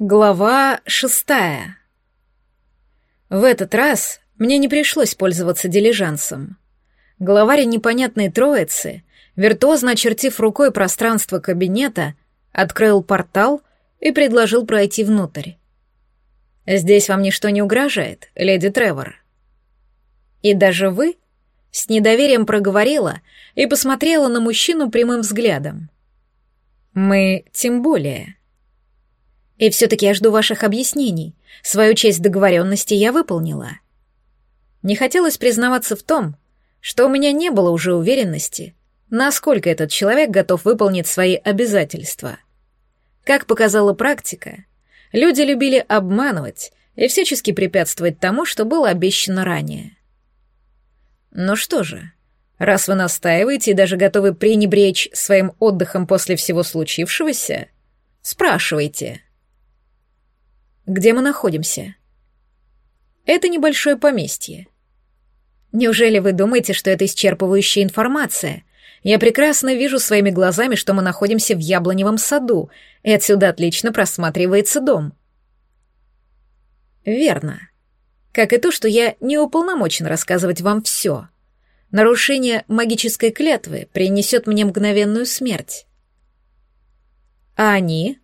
Глава шестая. В этот раз мне не пришлось пользоваться дилижансом. Главарь непонятной троицы, виртуозно очертив рукой пространство кабинета, открыл портал и предложил пройти внутрь. «Здесь вам ничто не угрожает, леди Тревор». «И даже вы?» — с недоверием проговорила и посмотрела на мужчину прямым взглядом. «Мы тем более». И все-таки я жду ваших объяснений. Свою часть договоренности я выполнила. Не хотелось признаваться в том, что у меня не было уже уверенности, насколько этот человек готов выполнить свои обязательства. Как показала практика, люди любили обманывать и всячески препятствовать тому, что было обещано ранее. Ну что же, раз вы настаиваете и даже готовы пренебречь своим отдыхом после всего случившегося, спрашивайте. Где мы находимся? Это небольшое поместье. Неужели вы думаете, что это исчерпывающая информация? Я прекрасно вижу своими глазами, что мы находимся в яблоневом саду, и отсюда отлично просматривается дом. Верно. Как и то, что я не уполномочен рассказывать вам все. Нарушение магической клятвы принесет мне мгновенную смерть. А они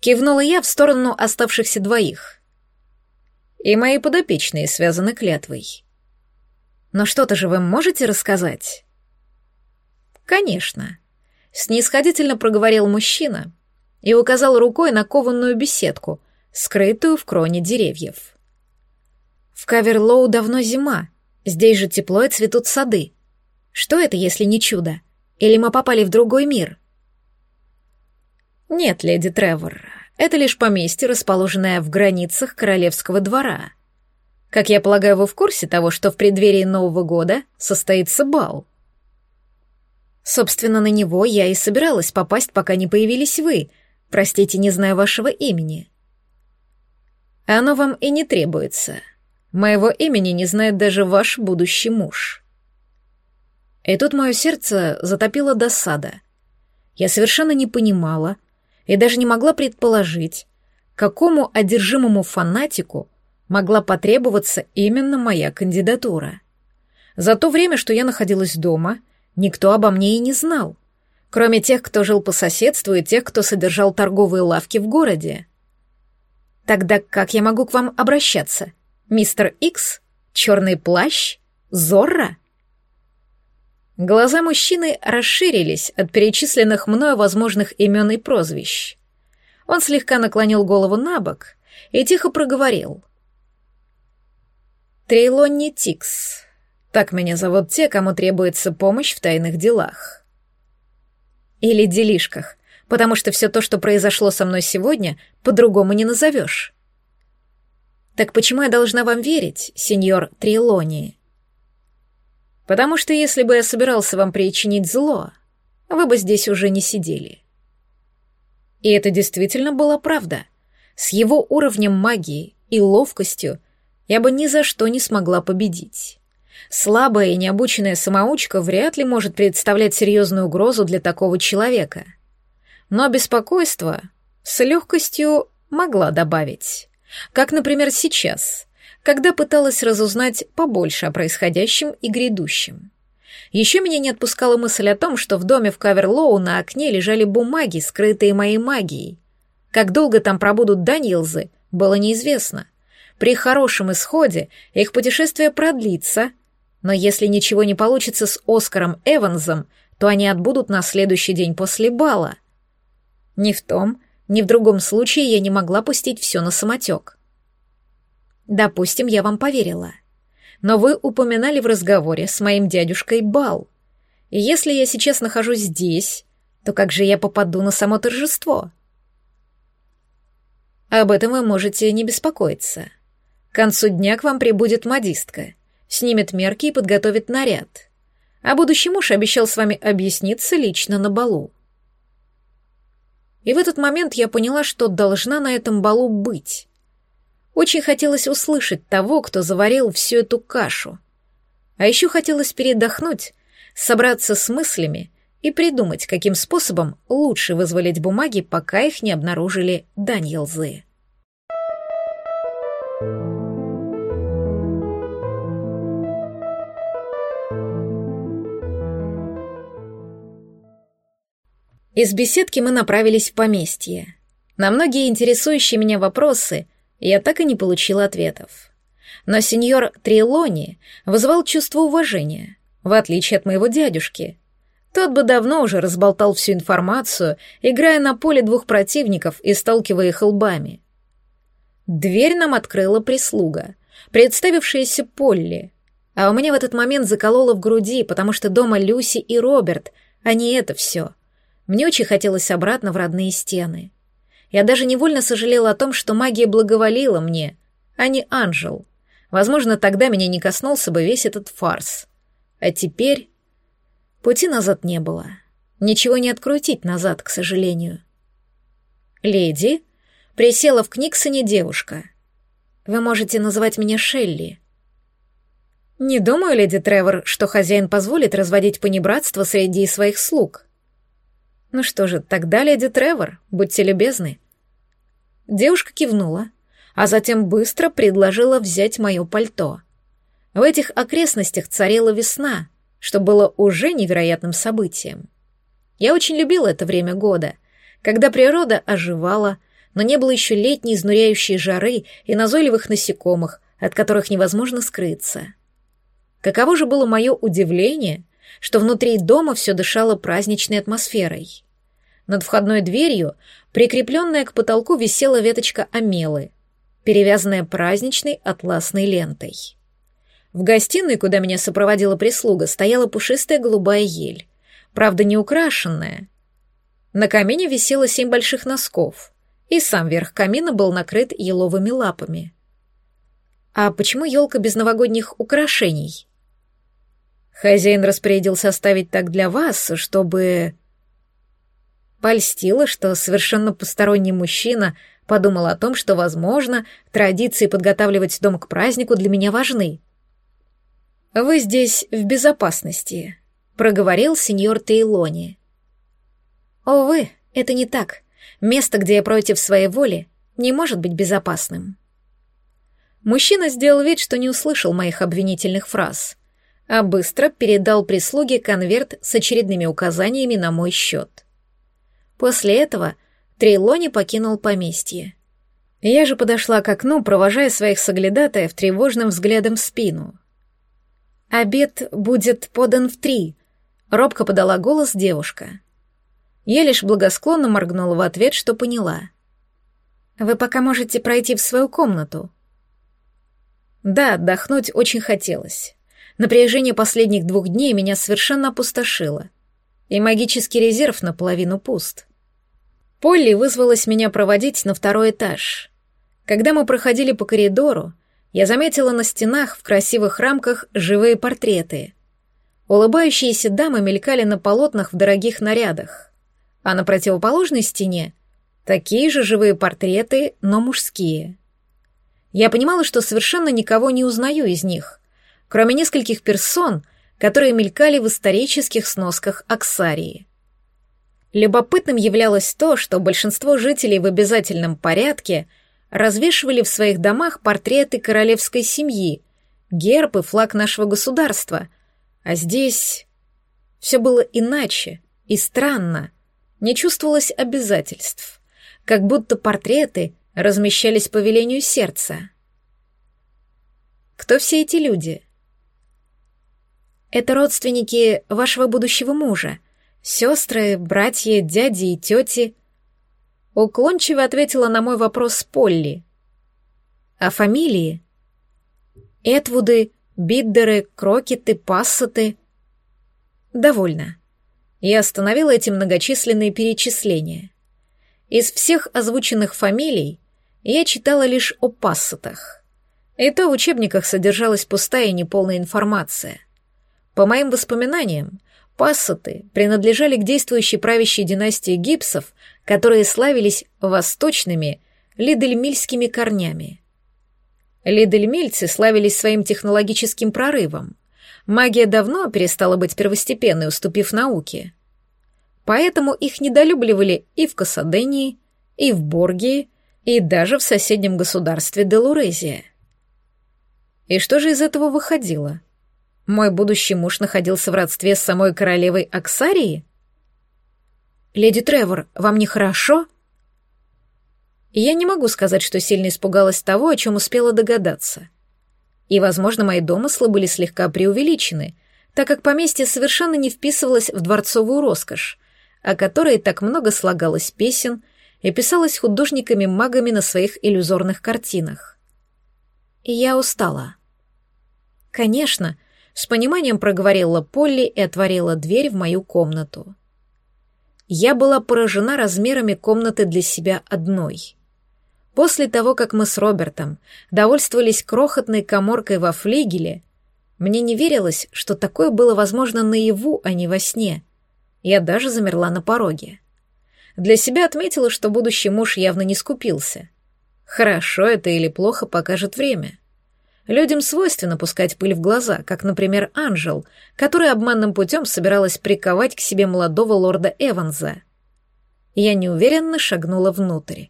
Кивнула я в сторону оставшихся двоих. И мои подопечные связаны клятвой. Но что-то же вы можете рассказать? Конечно. Снисходительно проговорил мужчина и указал рукой на кованную беседку, скрытую в кроне деревьев. В Каверлоу давно зима, здесь же тепло и цветут сады. Что это, если не чудо? Или мы попали в другой мир? — «Нет, леди Тревор, это лишь поместье, расположенное в границах королевского двора. Как я полагаю, вы в курсе того, что в преддверии Нового года состоится бал?» «Собственно, на него я и собиралась попасть, пока не появились вы. Простите, не знаю вашего имени». «Оно вам и не требуется. Моего имени не знает даже ваш будущий муж». И тут мое сердце затопило досада. Я совершенно не понимала, и даже не могла предположить, какому одержимому фанатику могла потребоваться именно моя кандидатура. За то время, что я находилась дома, никто обо мне и не знал, кроме тех, кто жил по соседству и тех, кто содержал торговые лавки в городе. Тогда как я могу к вам обращаться? Мистер Икс? Черный плащ? Зорро? Глаза мужчины расширились от перечисленных мною возможных имен и прозвищ. Он слегка наклонил голову на бок и тихо проговорил. «Трейлонни Тикс. Так меня зовут те, кому требуется помощь в тайных делах». Или делишках, потому что все то, что произошло со мной сегодня, по-другому не назовешь. Так почему я должна вам верить, сеньор Трилони? Потому что если бы я собирался вам причинить зло, вы бы здесь уже не сидели. И это действительно была правда. С его уровнем магии и ловкостью я бы ни за что не смогла победить. Слабая и необученная самоучка вряд ли может представлять серьезную угрозу для такого человека. Но беспокойство с легкостью могла добавить. Как, например, сейчас, когда пыталась разузнать побольше о происходящем и грядущем. Еще меня не отпускала мысль о том, что в доме в Каверлоу на окне лежали бумаги, скрытые моей магией. Как долго там пробудут Даниэлзы, было неизвестно. При хорошем исходе их путешествие продлится, но если ничего не получится с Оскаром Эвансом, то они отбудут на следующий день после бала. Ни в том, ни в другом случае я не могла пустить все на самотек. Допустим, я вам поверила. Но вы упоминали в разговоре с моим дядюшкой бал. И если я сейчас нахожусь здесь, то как же я попаду на само торжество? Об этом вы можете не беспокоиться. К концу дня к вам прибудет модистка, снимет мерки и подготовит наряд. А будущий муж обещал с вами объясниться лично на балу. И в этот момент я поняла, что должна на этом балу быть. Очень хотелось услышать того, кто заварил всю эту кашу. А еще хотелось передохнуть, собраться с мыслями и придумать, каким способом лучше вызволить бумаги, пока их не обнаружили Даньелзы. Из беседки мы направились в поместье. На многие интересующие меня вопросы – я так и не получила ответов. Но сеньор Трилони вызывал чувство уважения, в отличие от моего дядюшки. Тот бы давно уже разболтал всю информацию, играя на поле двух противников и сталкивая их лбами. Дверь нам открыла прислуга, представившаяся Полли, а у меня в этот момент закололо в груди, потому что дома Люси и Роберт, а не это все. Мне очень хотелось обратно в родные стены. Я даже невольно сожалела о том, что магия благоволила мне, а не Анжел. Возможно, тогда меня не коснулся бы весь этот фарс. А теперь... Пути назад не было. Ничего не открутить назад, к сожалению. «Леди?» — присела в Книксоне девушка. «Вы можете называть меня Шелли». «Не думаю, леди Тревор, что хозяин позволит разводить понебратство среди своих слуг». «Ну что же, тогда, леди Тревор, будьте любезны». Девушка кивнула, а затем быстро предложила взять мое пальто. В этих окрестностях царила весна, что было уже невероятным событием. Я очень любила это время года, когда природа оживала, но не было еще летней изнуряющей жары и назойливых насекомых, от которых невозможно скрыться. Каково же было мое удивление, что внутри дома все дышало праздничной атмосферой. Над входной дверью, прикрепленная к потолку, висела веточка амелы, перевязанная праздничной атласной лентой. В гостиной, куда меня сопроводила прислуга, стояла пушистая голубая ель, правда не украшенная. На камине висело семь больших носков, и сам верх камина был накрыт еловыми лапами. А почему елка без новогодних украшений? Хозяин распорядился оставить так для вас, чтобы... Польстило, что совершенно посторонний мужчина подумал о том, что, возможно, традиции подготавливать дом к празднику для меня важны. «Вы здесь в безопасности», — проговорил сеньор Тейлони. «Увы, это не так. Место, где я против своей воли, не может быть безопасным». Мужчина сделал вид, что не услышал моих обвинительных фраз — а быстро передал прислуге конверт с очередными указаниями на мой счет. После этого Трейлони покинул поместье. Я же подошла к окну, провожая своих соглядатаев тревожным взглядом в спину. «Обед будет подан в три», — робко подала голос девушка. Я лишь благосклонно моргнула в ответ, что поняла. «Вы пока можете пройти в свою комнату». Да, отдохнуть очень хотелось. Напряжение последних двух дней меня совершенно опустошило. И магический резерв наполовину пуст. Полли вызвалась меня проводить на второй этаж. Когда мы проходили по коридору, я заметила на стенах в красивых рамках живые портреты. Улыбающиеся дамы мелькали на полотнах в дорогих нарядах. А на противоположной стене такие же живые портреты, но мужские. Я понимала, что совершенно никого не узнаю из них, кроме нескольких персон, которые мелькали в исторических сносках Аксарии. Любопытным являлось то, что большинство жителей в обязательном порядке развешивали в своих домах портреты королевской семьи, герб и флаг нашего государства, а здесь все было иначе и странно, не чувствовалось обязательств, как будто портреты размещались по велению сердца. Кто все эти люди? Это родственники вашего будущего мужа. Сестры, братья, дяди и тети. Уклончиво ответила на мой вопрос Полли. А фамилии? Этвуды, Биддеры, Крокеты, Пассеты. Довольно. Я остановила эти многочисленные перечисления. Из всех озвученных фамилий я читала лишь о Пассетах. И то в учебниках содержалась пустая и неполная информация. По моим воспоминаниям, пассаты принадлежали к действующей правящей династии гипсов, которые славились восточными лидельмильскими корнями. Лидельмильцы славились своим технологическим прорывом. Магия давно перестала быть первостепенной, уступив науке. Поэтому их недолюбливали и в Касадении, и в Боргии, и даже в соседнем государстве Делурезия. И что же из этого выходило? Мой будущий муж находился в родстве с самой королевой Аксарии? «Леди Тревор, вам нехорошо?» Я не могу сказать, что сильно испугалась того, о чем успела догадаться. И, возможно, мои домыслы были слегка преувеличены, так как поместье совершенно не вписывалось в дворцовую роскошь, о которой так много слагалось песен и писалось художниками-магами на своих иллюзорных картинах. Я устала. Конечно, с пониманием проговорила Полли и отворила дверь в мою комнату. Я была поражена размерами комнаты для себя одной. После того, как мы с Робертом довольствовались крохотной коморкой во флигеле, мне не верилось, что такое было возможно наяву, а не во сне. Я даже замерла на пороге. Для себя отметила, что будущий муж явно не скупился. Хорошо это или плохо покажет время. Людям свойственно пускать пыль в глаза, как, например, Анжел, которая обманным путем собиралась приковать к себе молодого лорда Эванса. Я неуверенно шагнула внутрь.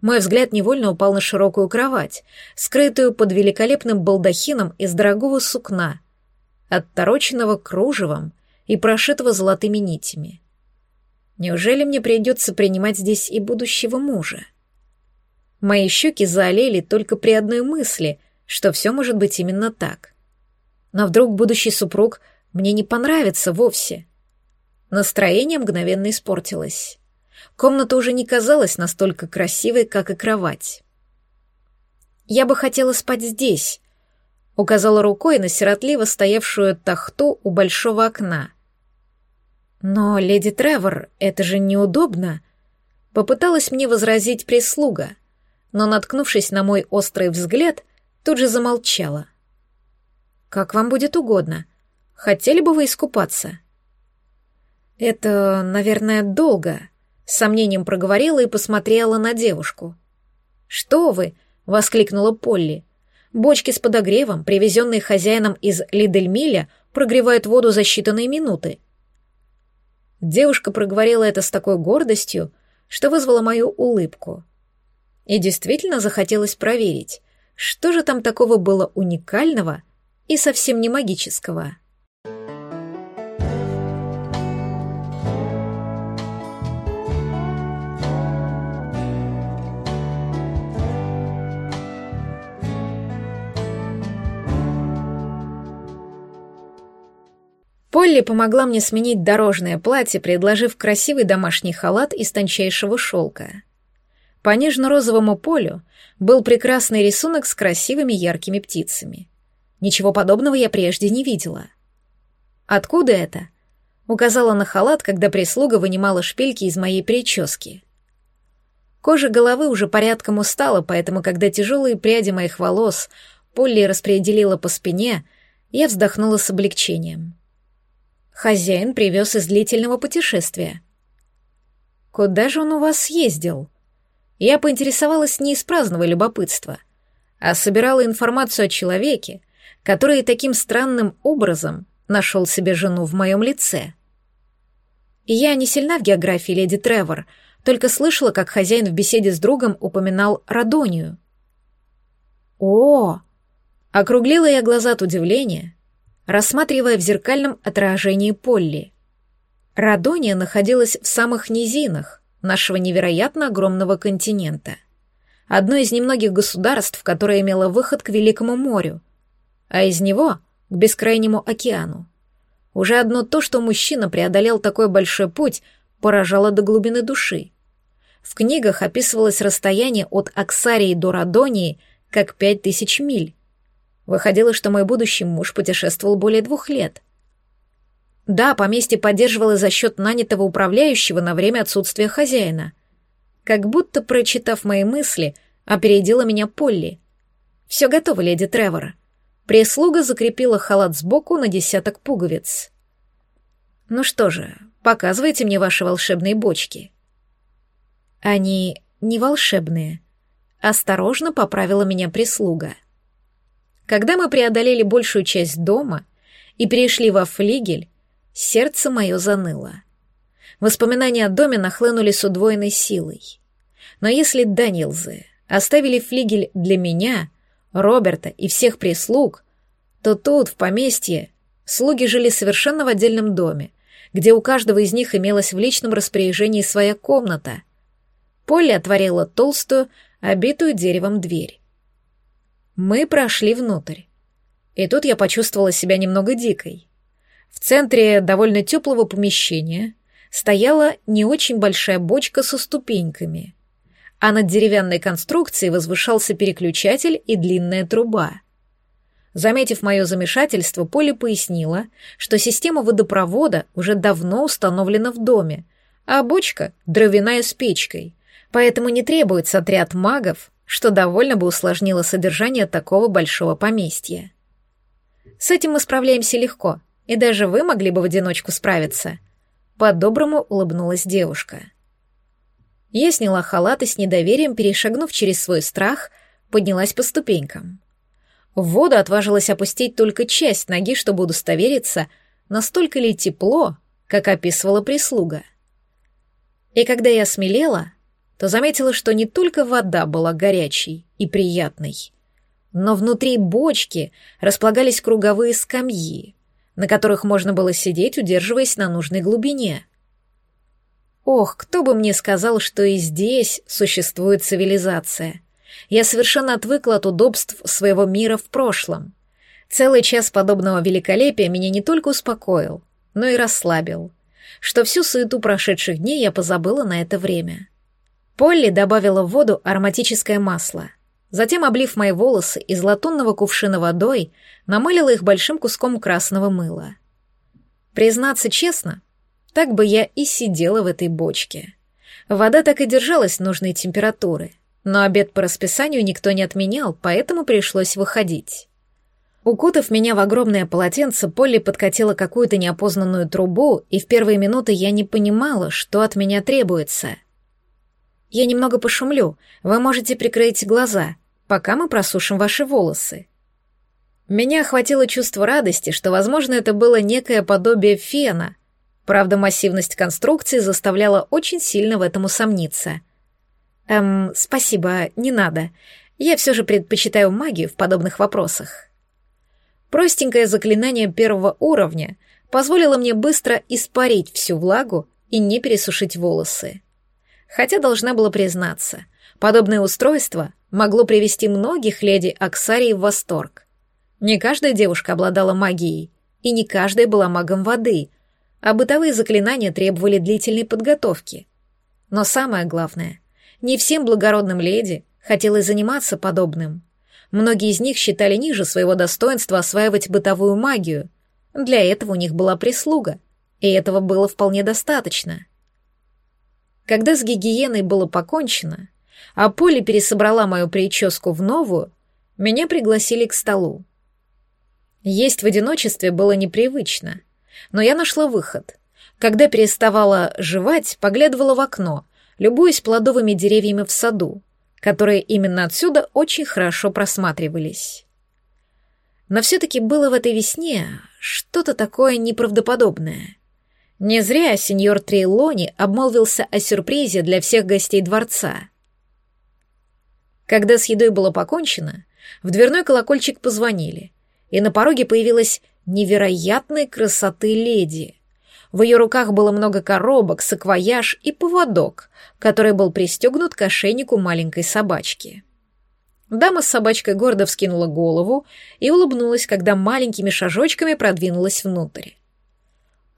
Мой взгляд невольно упал на широкую кровать, скрытую под великолепным балдахином из дорогого сукна, оттороченного кружевом и прошитого золотыми нитями. Неужели мне придется принимать здесь и будущего мужа? Мои щеки заолели только при одной мысли, что все может быть именно так. Но вдруг будущий супруг мне не понравится вовсе. Настроение мгновенно испортилось. Комната уже не казалась настолько красивой, как и кровать. «Я бы хотела спать здесь», — указала рукой на сиротливо стоявшую тахту у большого окна. «Но, леди Тревор, это же неудобно», — попыталась мне возразить прислуга, но, наткнувшись на мой острый взгляд, тут же замолчала. «Как вам будет угодно. Хотели бы вы искупаться?» «Это, наверное, долго», с сомнением проговорила и посмотрела на девушку. «Что вы?» — воскликнула Полли. «Бочки с подогревом, привезенные хозяином из Лидельмиля, прогревают воду за считанные минуты». Девушка проговорила это с такой гордостью, что вызвала мою улыбку. И действительно захотелось проверить, что же там такого было уникального и совсем не магического. Полли помогла мне сменить дорожное платье, предложив красивый домашний халат из тончайшего шелка. По нежно-розовому полю был прекрасный рисунок с красивыми яркими птицами. Ничего подобного я прежде не видела. «Откуда это?» — указала на халат, когда прислуга вынимала шпильки из моей прически. Кожа головы уже порядком устала, поэтому, когда тяжелые пряди моих волос Полли распределила по спине, я вздохнула с облегчением. Хозяин привез из длительного путешествия. Куда же он у вас ездил? Я поинтересовалась не из праздного любопытства, а собирала информацию о человеке, который таким странным образом нашел себе жену в моем лице. Я не сильна в географии, леди Тревор, только слышала, как хозяин в беседе с другом упоминал Радонию. О! Округлила я глаза от удивления, рассматривая в зеркальном отражении Полли. Радония находилась в самых низинах нашего невероятно огромного континента. Одно из немногих государств, которое имело выход к Великому морю, а из него — к бескрайнему океану. Уже одно то, что мужчина преодолел такой большой путь, поражало до глубины души. В книгах описывалось расстояние от Аксарии до Радонии как пять тысяч миль. Выходило, что мой будущий муж путешествовал более двух лет. Да, поместье поддерживалось за счет нанятого управляющего на время отсутствия хозяина. Как будто, прочитав мои мысли, опередила меня Полли. «Все готово, леди Тревор». Прислуга закрепила халат сбоку на десяток пуговиц. «Ну что же, показывайте мне ваши волшебные бочки». «Они не волшебные», — осторожно поправила меня прислуга. Когда мы преодолели большую часть дома и перешли во флигель, сердце мое заныло. Воспоминания о доме нахлынули с удвоенной силой. Но если Данилзы оставили флигель для меня, Роберта и всех прислуг, то тут, в поместье, слуги жили совершенно в отдельном доме, где у каждого из них имелась в личном распоряжении своя комната. Полли отворила толстую, обитую деревом дверь. Мы прошли внутрь. И тут я почувствовала себя немного дикой. В центре довольно теплого помещения стояла не очень большая бочка со ступеньками, а над деревянной конструкцией возвышался переключатель и длинная труба. Заметив мое замешательство, Поле пояснила, что система водопровода уже давно установлена в доме, а бочка — дровяная с печкой, поэтому не требуется отряд магов, что довольно бы усложнило содержание такого большого поместья. С этим мы справляемся легко, и даже вы могли бы в одиночку справиться. По-доброму улыбнулась девушка. Я сняла халат и с недоверием, перешагнув через свой страх, поднялась по ступенькам. В воду отважилась опустить только часть ноги, чтобы удостовериться, настолько ли тепло, как описывала прислуга. И когда я смелела, то заметила, что не только вода была горячей и приятной, но внутри бочки располагались круговые скамьи, на которых можно было сидеть, удерживаясь на нужной глубине. Ох, кто бы мне сказал, что и здесь существует цивилизация. Я совершенно отвыкла от удобств своего мира в прошлом. Целый час подобного великолепия меня не только успокоил, но и расслабил, что всю суету прошедших дней я позабыла на это время. Полли добавила в воду ароматическое масло. Затем, облив мои волосы из латунного кувшина водой, намылила их большим куском красного мыла. Признаться честно, так бы я и сидела в этой бочке. Вода так и держалась нужной температуры — но обед по расписанию никто не отменял, поэтому пришлось выходить. Укутав меня в огромное полотенце, Полли подкатила какую-то неопознанную трубу, и в первые минуты я не понимала, что от меня требуется. «Я немного пошумлю, вы можете прикрыть глаза, пока мы просушим ваши волосы». Меня охватило чувство радости, что, возможно, это было некое подобие фена. Правда, массивность конструкции заставляла очень сильно в этом усомниться — Эм, спасибо, не надо. Я все же предпочитаю магию в подобных вопросах. Простенькое заклинание первого уровня позволило мне быстро испарить всю влагу и не пересушить волосы. Хотя должна была признаться, подобное устройство могло привести многих леди Аксарии в восторг. Не каждая девушка обладала магией, и не каждая была магом воды, а бытовые заклинания требовали длительной подготовки. Но самое главное, не всем благородным леди хотелось заниматься подобным. Многие из них считали ниже своего достоинства осваивать бытовую магию. Для этого у них была прислуга, и этого было вполне достаточно. Когда с гигиеной было покончено, а Поле пересобрала мою прическу в новую, меня пригласили к столу. Есть в одиночестве было непривычно, но я нашла выход. Когда переставала жевать, поглядывала в окно, любуясь плодовыми деревьями в саду, которые именно отсюда очень хорошо просматривались. Но все-таки было в этой весне что-то такое неправдоподобное. Не зря сеньор Трейлони обмолвился о сюрпризе для всех гостей дворца. Когда с едой было покончено, в дверной колокольчик позвонили, и на пороге появилась невероятной красоты леди — в ее руках было много коробок, саквояж и поводок, который был пристегнут к ошейнику маленькой собачки. Дама с собачкой гордо вскинула голову и улыбнулась, когда маленькими шажочками продвинулась внутрь.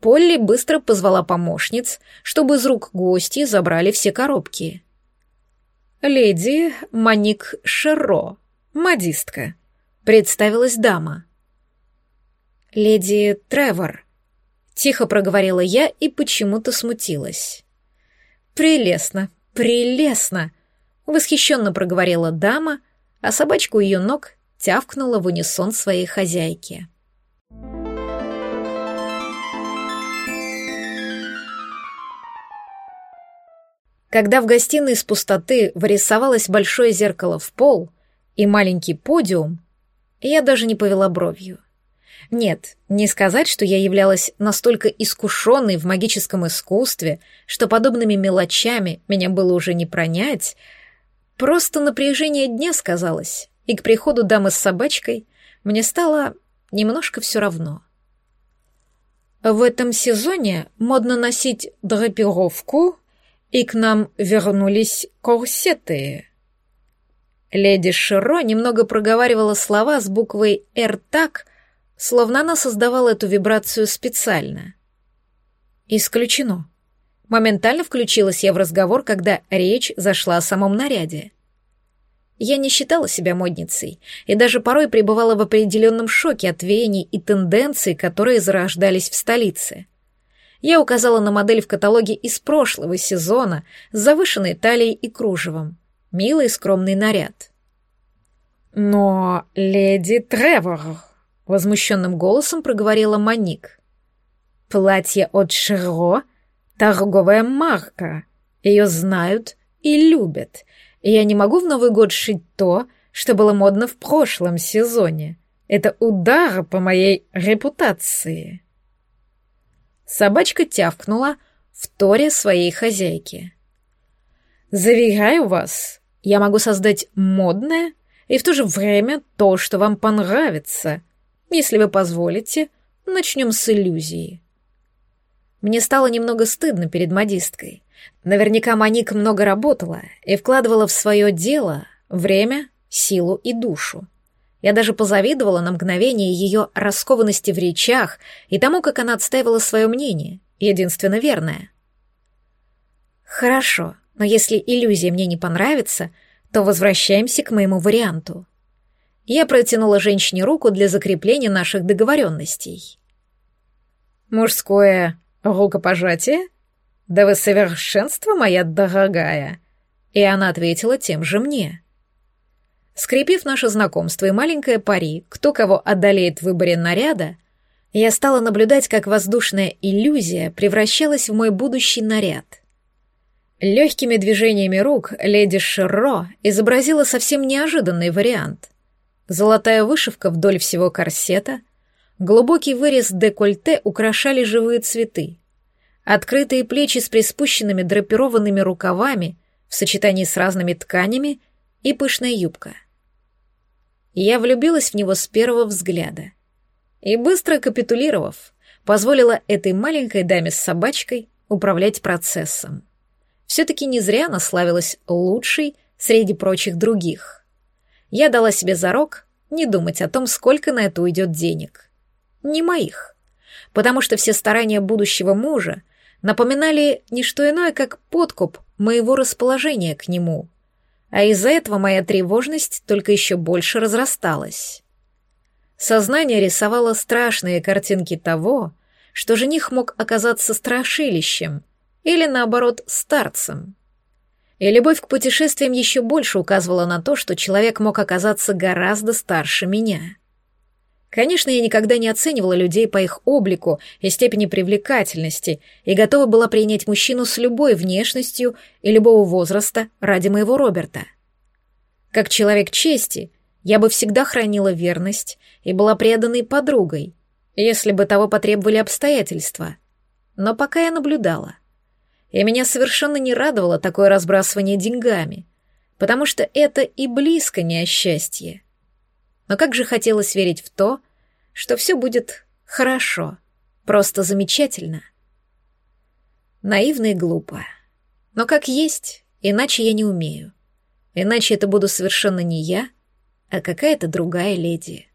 Полли быстро позвала помощниц, чтобы из рук гостей забрали все коробки. «Леди Маник Шерро, модистка», — представилась дама. «Леди Тревор», Тихо проговорила я и почему-то смутилась. «Прелестно, прелестно!» — восхищенно проговорила дама, а собачку ее ног тявкнула в унисон своей хозяйки. Когда в гостиной из пустоты вырисовалось большое зеркало в пол и маленький подиум, я даже не повела бровью — нет, не сказать, что я являлась настолько искушенной в магическом искусстве, что подобными мелочами меня было уже не пронять. Просто напряжение дня сказалось, и к приходу дамы с собачкой мне стало немножко все равно. В этом сезоне модно носить драпировку, и к нам вернулись корсеты. Леди Широ немного проговаривала слова с буквой «Р» так, словно она создавала эту вибрацию специально. Исключено. Моментально включилась я в разговор, когда речь зашла о самом наряде. Я не считала себя модницей и даже порой пребывала в определенном шоке от веяний и тенденций, которые зарождались в столице. Я указала на модель в каталоге из прошлого сезона с завышенной талией и кружевом. Милый скромный наряд. «Но, леди Тревор», — возмущенным голосом проговорила Маник. «Платье от Шеро — торговая марка. Ее знают и любят, я не могу в Новый год шить то, что было модно в прошлом сезоне. Это удар по моей репутации. Собачка тявкнула торе своей хозяйки. Заверяю вас, я могу создать модное и в то же время то, что вам понравится. Если вы позволите, начнем с иллюзии. Мне стало немного стыдно перед модисткой. Наверняка Маник много работала и вкладывала в свое дело время, силу и душу. Я даже позавидовала на мгновение ее раскованности в речах и тому, как она отстаивала свое мнение, единственно верное. Хорошо, но если иллюзия мне не понравится, то возвращаемся к моему варианту. Я протянула женщине руку для закрепления наших договоренностей. Мужское рукопожатие? «Да вы совершенство, моя дорогая!» И она ответила тем же мне. Скрепив наше знакомство и маленькое пари, кто кого одолеет в выборе наряда, я стала наблюдать, как воздушная иллюзия превращалась в мой будущий наряд. Легкими движениями рук леди Шерро изобразила совсем неожиданный вариант. Золотая вышивка вдоль всего корсета, глубокий вырез декольте украшали живые цветы — Открытые плечи с приспущенными драпированными рукавами в сочетании с разными тканями и пышная юбка. Я влюбилась в него с первого взгляда. И быстро капитулировав, позволила этой маленькой даме с собачкой управлять процессом. Все-таки не зря она славилась лучшей среди прочих других. Я дала себе зарок не думать о том, сколько на это уйдет денег. Не моих. Потому что все старания будущего мужа напоминали не что иное, как подкуп моего расположения к нему, а из-за этого моя тревожность только еще больше разрасталась. Сознание рисовало страшные картинки того, что жених мог оказаться страшилищем или, наоборот, старцем. И любовь к путешествиям еще больше указывала на то, что человек мог оказаться гораздо старше меня. Конечно, я никогда не оценивала людей по их облику и степени привлекательности и готова была принять мужчину с любой внешностью и любого возраста ради моего Роберта. Как человек чести, я бы всегда хранила верность и была преданной подругой, если бы того потребовали обстоятельства. Но пока я наблюдала. И меня совершенно не радовало такое разбрасывание деньгами, потому что это и близко не о счастье но как же хотелось верить в то, что все будет хорошо, просто замечательно. Наивно и глупо. Но как есть, иначе я не умею. Иначе это буду совершенно не я, а какая-то другая леди.